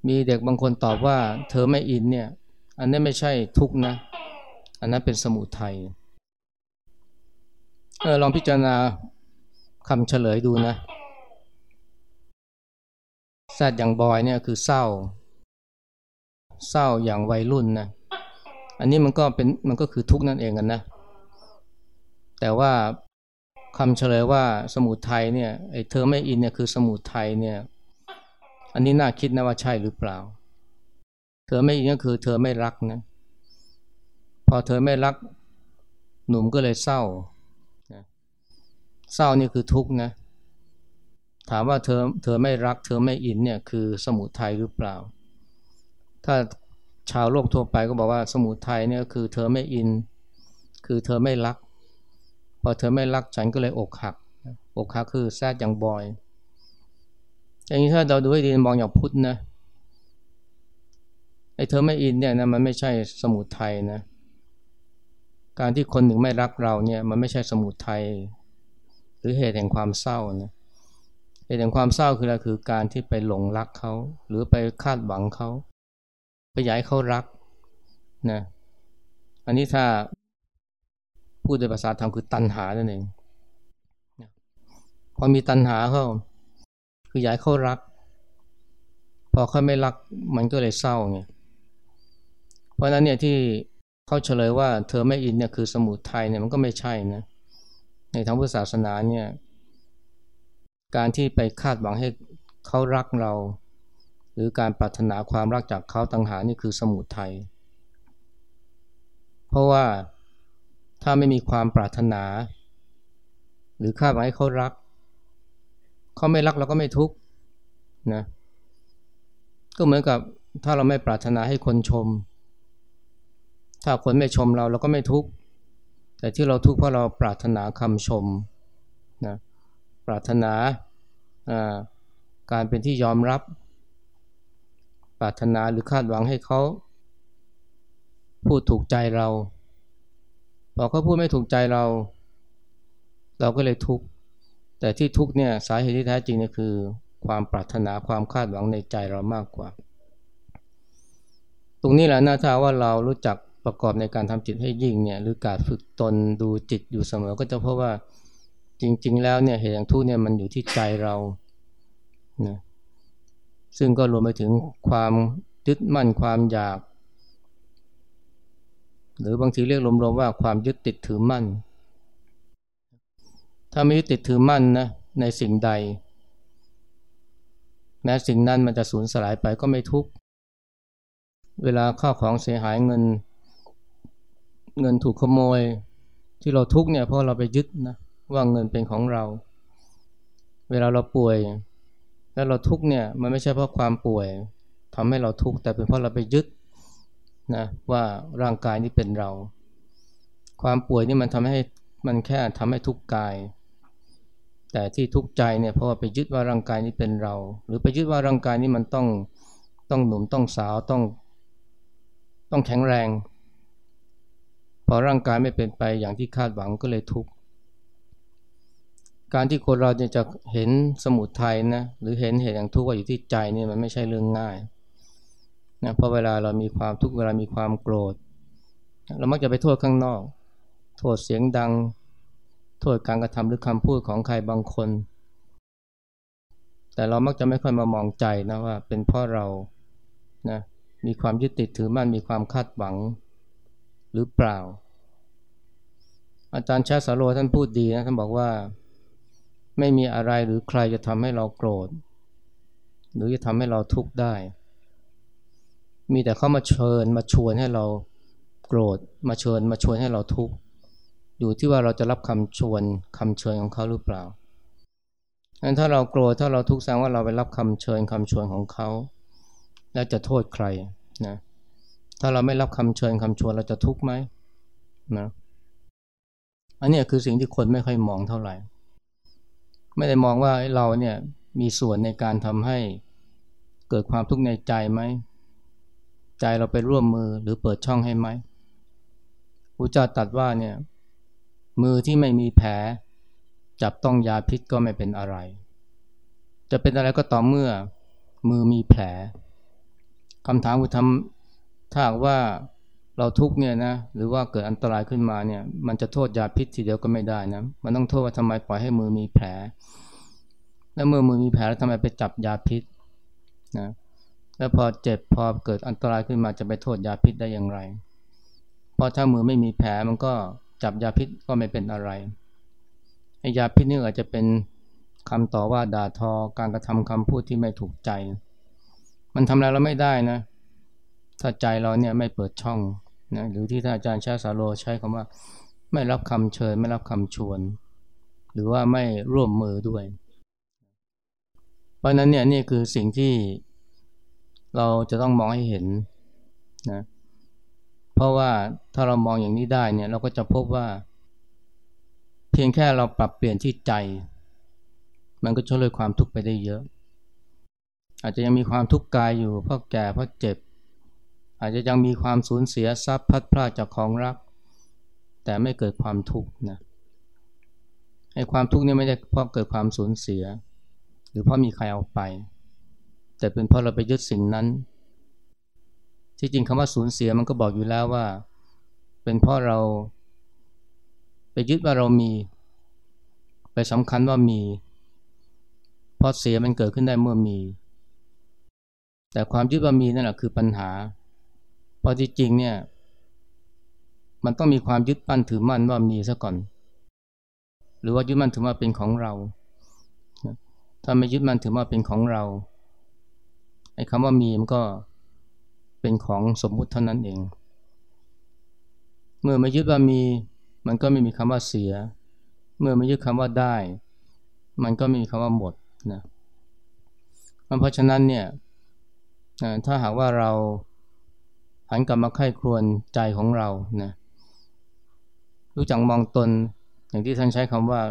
มีเด็กบางคนตอบว่า เธอไม่อินเนี่ย อันนั้ไม่ใช่ทุกนะ อันนั้นเป็นสมุทัยเออลองพิจารณาคำเฉลยดูนะแซดอย่างบอยเนี่ยคือเศร้า เศร้าอย่างวัยรุ่นนะอันนี้มันก็เป็นมันก็คือทุกนั่นเองกันนะ แต่ว่าคำเฉลยว่าสมุทัยเนี่ยไอ้เธอไม่อินเนี่ยคือสมุทัยเนี่ย อันนี้น่าคิดนะว่าใช่หรือเปล่า เธอไม่อินก็คือเธอไม่รักนะ พอเธอไม่รัก หนุ่มก็เลยเศร้าเศร้านี่คือทุกข์นะ ถามว่าเธอเธอไม่รัก เธอไม่อินเนี่ยคือสมุทัยหรือเปล่า ถ้าชาวโลกทั่วไปก็บอกว่าสมุทัยเนี่ยคือเธอไม่อิน คือเธอไม่รัก พอเธอไม่รักฉันก็เลยอกหัก อกหักคือแซดอย่างบอย อย่างนี้ถ้าเราดูให้ดีมองอย่างพุทธนะไอ้เธอไม่อินเนี่ยนะมันไม่ใช่สมุทัยนะการที่คนหนึ่งไม่รักเราเนี่ยมันไม่ใช่สมุทัยหรือเหตุแห่งความเศร้านะเหตุแห่งความเศร้าคืออะไรคือการที่ไปหลงรักเขา หรือไปคาดหวังเขาไปอยากให้เขารักนะอันนี้ถ้าพูดในภาษาธรรมคือตัณหานั่นเองพอมีตัณหาเขา คืออยากเขารัก พอเขาไม่รักมันก็เลยเศร้าไงเพราะนั้นเนี่ยที่เขาเฉลยว่าเธอไม่อินเนี่ยคือสมุทัยเนี่ยมันก็ไม่ใช่นะในทางพุทธศาสนาเนี่ยการที่ไปคาดหวังให้เขารักเรา หรือการปรารถนาความรักจากเขาต่างหากนี่คือสมุทัยเพราะว่าถ้าไม่มีความปรารถนา หรือคาดหวังให้เขารัก เขาไม่รักเราก็ไม่ทุกข์นะก็เหมือนกับถ้าเราไม่ปรารถนาให้คนชม ถ้าคนไม่ชมเราเราก็ไม่ทุกข์แต่ที่เราทุกข์เพราะเราปรารถนาคำชมนะปรารถนาการเป็นที่ยอมรับ ปรารถนาหรือคาดหวังให้เขาพูดถูกใจเราพอเขาพูดไม่ถูกใจเรา เราก็เลยทุกข์ แต่ที่ทุกเนี่ยสาเหตุที่แท้จริงเนี่ยคือ ความปรารถนาความคาดหวังในใจเรามากกว่า ตรงนี้แหละน่าถ้าว่าเรารู้จักประกอบในการทำจิตให้ยิ่งเนี่ยหรือการฝึกตนดูจิตอยู่เสมอก็จะพบว่าจริง ๆ แล้วเนี่ยเหตุแห่งทุกเนี่ยมันอยู่ที่ใจเรานะซึ่งก็รวมไปถึงความยึดมั่นความอยาก หรือบางทีเรียกรวมๆว่าความยึดติดถือมั่น ถ้าไม่ยึดติดถือมั่นนะในสิ่งใด แม้สิ่งนั้นมันจะสูญสลายไปก็ไม่ทุกข์เวลาข้าวของเสียหายเงิน เงินถูกขโมย ที่เราทุกเนี่ยเพราะเราไปยึดนะว่าเงินเป็นของเรา เวลาเราป่วย แล้วเราทุกเนี่ยมันไม่ใช่เพราะความป่วยทำให้เราทุกข์แต่เป็นเพราะเราไปยึดนะว่าร่างกายนี้เป็นเรา ความป่วยนี่มันทำให้มันแค่ทำให้ทุกข์กาย แต่ที่ทุกข์ใจเนี่ยเพราะว่าไปยึดว่าร่างกายนี้เป็นเรา หรือไปยึดว่าร่างกายนี้มันต้องต้องหนุ่มต้องสาวต้องต้องแข็งแรง พอร่างกายไม่เป็นไปอย่างที่คาดหวังก็เลยทุกข์การที่คนเราจะเห็นสมุทัยนะหรือเห็นเหตุอย่างทุกข์ว่าอยู่ที่ใจนี่มันไม่ใช่เรื่องง่ายนะเพราะเวลาเรามีความทุกข์เวลามีความโกรธ เรามักจะไปโทษข้างนอก โทษเสียงดัง โทษการกระทำหรือคำพูดของใครบางคน แต่เรามักจะไม่ค่อยมามองใจนะว่าเป็นเพราะเรานะมีความยึดติดถือมั่นมีความคาดหวังหรือเปล่า อาจารย์ชาสาโรท่านพูดดีนะท่านบอกว่าไม่มีอะไรหรือใครจะทำให้เราโกรธ หรือจะทำให้เราทุกข์ได้ มีแต่เขามาเชิญมาชวนให้เราโกรธมาเชิญมาชวนให้เราทุกข์ อยู่ที่ว่าเราจะรับคำชวนคำเชิญของเขาหรือเปล่างั้นถ้าเราโกรธถ้าเราทุกข์แสดงว่าเราไปรับคำเชิญคำชวนของเขา แล้วจะโทษใครนะถ้าเราไม่รับคำเชิญคำชวนเราจะทุกข์ไหมนะอันนี้คือสิ่งที่คนไม่ค่อยมองเท่าไหร่ ไม่ได้มองว่าเราเนี่ยมีส่วนในการทำให้เกิดความทุกข์ในใจไหม ใจเราไปร่วมมือหรือเปิดช่องให้ไหมพระเจ้าตัดว่าเนี่ย มือที่ไม่มีแผล จับต้องยาพิษก็ไม่เป็นอะไร จะเป็นอะไรก็ต่อเมื่อมือมีแผลคำถามคือทำถ้าว่าเราทุกเนี่ยนะหรือว่าเกิดอันตรายขึ้นมาเนี่ย มันจะโทษยาพิษทีเดียวก็ไม่ได้นะมันต้องโทษว่าทำไมปล่อยให้มือมีแผล แล้วเมื่อมือมีแผลแล้วทำไมไปจับยาพิษนะแล้วพอเจ็บพอเกิดอันตรายขึ้นมาจะไปโทษยาพิษได้อย่างไร เพราะถ้ามือไม่มีแผลมันก็ จับยาพิษก็ไม่เป็นอะไรไอยาพิษนี่อาจจะเป็นคำต่อว่าด่าทอการกระทำคำพูดที่ไม่ถูกใจ มันทำอะไรเราไม่ได้นะ ถ้าใจเราเนี่ยไม่เปิดช่องนะหรือที่ท่านอาจารย์ชาสาโลใช้คำว่า ไม่รับคำเชิญ ไม่รับคำชวน หรือว่าไม่ร่วมมือด้วย เพราะนั้นเนี่ยนี่คือสิ่งที่เราจะต้องมองให้เห็นนะ เพราะว่าถ้าเรามองอย่างนี้ได้เนี่ยเราก็จะพบว่า เพียงแค่เราปรับเปลี่ยนที่ใจ มันก็ช่วยลดความทุกข์ไปได้เยอะ อาจจะยังมีความทุกข์กายอยู่เพราะแก่เพราะเจ็บ อาจจะยังมีความสูญเสียทรัพย์พัดพลาดจากของรัก แต่ไม่เกิดความทุกข์นะไอ้ความทุกข์นี่ไม่ได้เพราะเกิดความสูญเสีย หรือเพราะมีใครเอาไป แต่เป็นเพราะเราไปยึดสิ่งนั้น ที่จริงคำว่าสูญเสียมันก็บอกอยู่แล้วว่า เป็นเพราะเรา ไปยึดว่าเรามี ไปสำคัญว่ามี เพราะเสียมันเกิดขึ้นได้เมื่อมี แต่ความยึดว่ามีนั่นแหละคือปัญหา เพราะที่จริงเนี่ย มันต้องมีความยึดมั่นถือมั่นว่ามีซะก่อน หรือว่ายึดมั่นถือว่าเป็นของเรา ถ้าไม่ยึดมั่นถือว่าเป็นของเราไอ้คำว่ามีมันก็ เป็นของสมมุติเท่านั้นเอง เมื่อไม่ยึดว่ามี มันก็ไม่มีคำว่าเสีย เมื่อไม่ยึดคำว่าได้ มันก็ไม่มีคำว่าหมดนะเพราะฉะนั้นเนี่ยถ้าหากว่าเราหันกลับมาไข้ครวนใจของเรานะรู้จักมองตนอย่างที่ท่านใช้คำว่า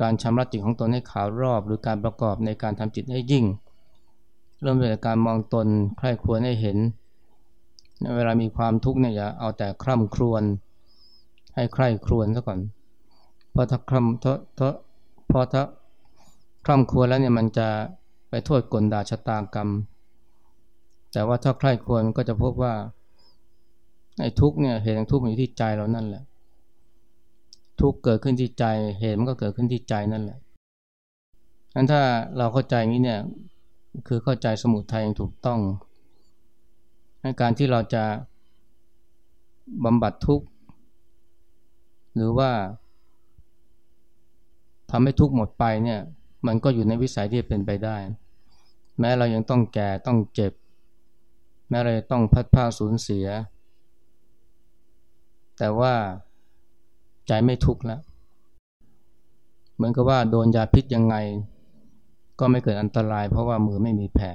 การชำระจิตของตนให้ขาวรอบ หรือการประกอบในการทำจิตให้ยิ่ง เริ่มจากการมองตนใคร่ควรให้เห็น เวลามีความทุกข์เนี่ยอย่าเอาแต่คร่ำครวญให้ใคร่ครวญซะก่อน เพราะถ้าคร่ำเพราะเพราะถ้าคร่ำครวญแล้วเนี่ยมันจะไปโทษกลด่าชะตากรรม แต่ว่าถ้าใคร่ควรก็จะพบว่าไอ้ทุกเนี่ยเหตุของทุกข์อยู่ที่ใจเรานั่นแหละ ทุกเกิดขึ้นที่ใจเหตุมันก็เกิดขึ้นที่ใจนั่นแหละงั้นถ้าเราเข้าใจงนี้เนี่ย คือเข้าใจสมุทัยอย่างถูกต้องการที่เราจะบำบัดทุกข์ หรือว่าทำให้ทุกข์หมดไปเนี่ยมันก็อยู่ในวิสัยที่เป็นไปได้ แม้เรายังต้องแก่ต้องเจ็บ แม้เราต้องพัดผ้าสูญเสีย แต่ว่าใจไม่ทุกข์แล้ว เหมือนกับว่าโดนยาพิษยังไง ก็ไม่เกิดอันตราย เพราะว่ามือไม่มีแผล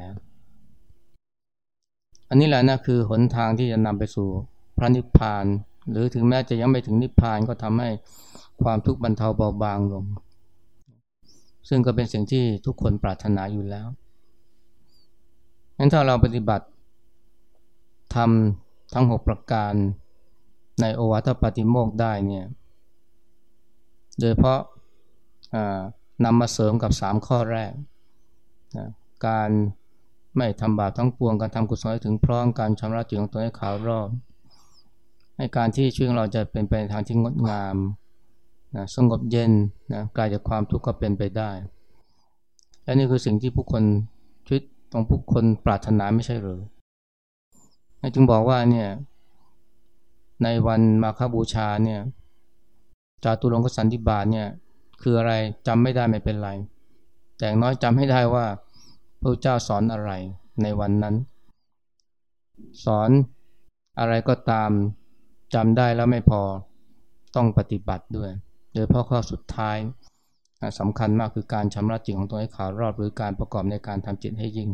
อันนี้แหละนะคือหนทางที่จะนำไปสู่พระนิพพาน หรือถึงแม้จะยังไม่ถึงนิพพานก็ทำให้ความทุกข์บรรเทาเบาบางลง ซึ่งก็เป็นสิ่งที่ทุกคนปรารถนาอยู่แล้วงั้นถ้าเราปฏิบัติทำทั้งหกประการในโอวัตปฏิโมกได้เนี่ยโดยเพราะนำมาเสริมกับสามข้อแรก นะการไม่ทำบาปทั้งปวงการทำกุศลให้ถึงพร้อมการชำระจิตของตัวให้ขาวรอบให้การที่ช่วยเราจะเป็นไปทางที่งดงามนะสงบเย็นนะกลายจากความทุกข์ก็เป็นไปได้ และนี่คือสิ่งที่ผู้คนชีวิตของผู้คนปรารถนาไม่ใช่หรือจึงบอกว่าเนี่ยในวันมาคบูชาเนี่ยจาตุรงกสันติบาทเนี่ยคืออะไรจำไม่ได้ไม่เป็นไร แต่น้อยจำให้ได้ว่า พระเจ้าสอนอะไรในวันนั้น สอนอะไรก็ตามจำได้แล้วไม่พอต้องปฏิบัติด้วย โดยเพราะข้อสุดท้ายสำคัญมากคือการชำระจิตของตัวให้ขาวรอบหรือการประกอบในการทำจิตให้ยิ่ง